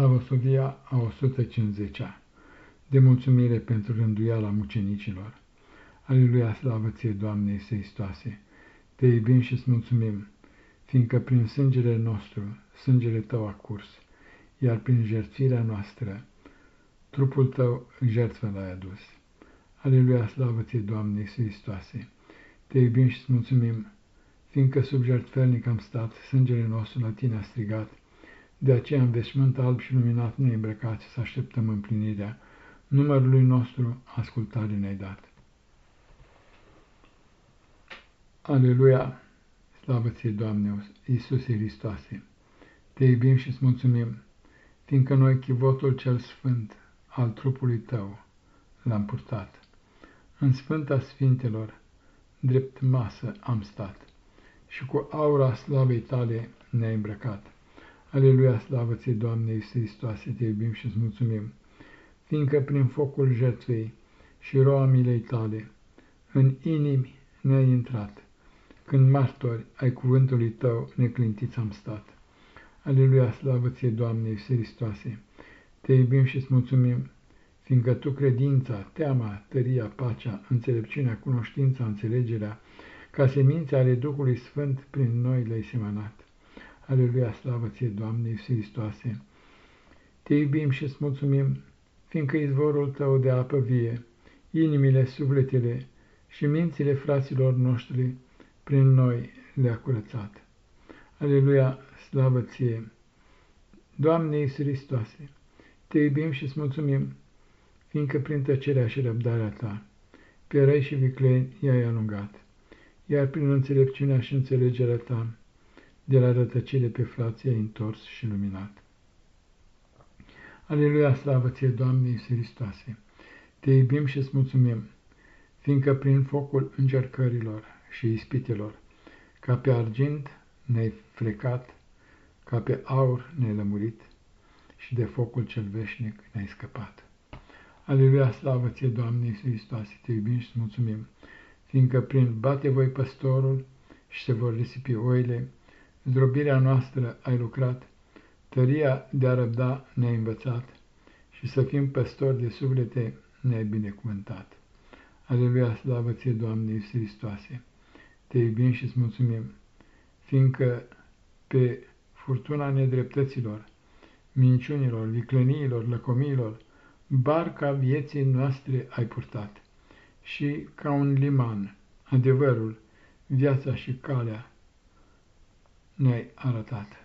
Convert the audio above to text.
Slavosovia a 150-a, de mulțumire pentru rânduiala mucenicilor. Aleluia, slavă ție, Doamne Iisus Hristoase, te iubim și îți mulțumim, fiindcă prin sângele nostru, sângele tău a curs, iar prin jertfirea noastră, trupul tău jertfă l-ai adus. Aleluia, slavă ție, Doamne Iisus Hristoase, te iubim și îți mulțumim, fiindcă sub jertfelnic am stat, sângele nostru la tine a strigat, de aceea în veșmânt alb și luminat ne îmbrăcați să așteptăm împlinirea numărului nostru ascultare ne-ai dat. Aleluia! Slavă ție, Doamne, Iisuse Hristoase! Te iubim și îți mulțumim, fiindcă noi chivotul cel sfânt al trupului tău l-am purtat. În sfânta sfintelor, drept masă am stat și cu aura slavei tale ne-ai îmbrăcat. Aleluia, slavă ție, Doamne Iisus Hristoase, te iubim și îți mulțumim, fiindcă prin focul jertfei și roa milei tale, în inimi ne-ai intrat, când martori ai cuvântului tău neclintiți am stat. Aleluia, slavă ție, Doamne Iisus Hristoase, te iubim și îți mulțumim, fiindcă tu credința, teama, tăria, pacea, înțelepciunea, cunoștința, înțelegerea, ca semințe ale Duhului Sfânt prin noi le-ai semănat. Aleluia, slavă ție, Doamne Iisus Hristoase! Te iubim și îți mulțumim, fiindcă izvorul tău de apă vie, inimile, sufletele și mințile fraților noștri prin noi le-a curățat. Aleluia, slavă ție! Doamne Iisus Hristoase, te iubim și îți mulțumim, fiindcă prin tăcerea și răbdarea ta, pe răi și vicleni i-ai alungat, iar prin înțelepciunea și înțelegerea ta, de la rătăcire pe frații ai întors și luminat. Aleluia, slavă ție, Doamne Iisus Hristoase! Te iubim și îți mulțumim, fiindcă prin focul încercărilor și ispitelor, ca pe argint ne-ai frecat, ca pe aur ne-ai lămurit și de focul cel veșnic ne-ai scăpat. Aleluia, slavă ție, Doamne Iisus Hristoase, te iubim și îți mulțumim, fiindcă prin bate voi păstorul și se vor risipi oile, zdrobirea noastră ai lucrat, tăria de a răbda ne-ai învățat și să fim păstori de suflete ne-ai binecuvântat. Aleluia, slavă ție, Doamne Iisus Hristoase! Te iubim și îți mulțumim, fiindcă pe furtuna nedreptăților, minciunilor, viclăniilor, lăcomiilor, barca vieții noastre ai purtat și ca un liman, adevărul, viața și calea ne-ai arătat.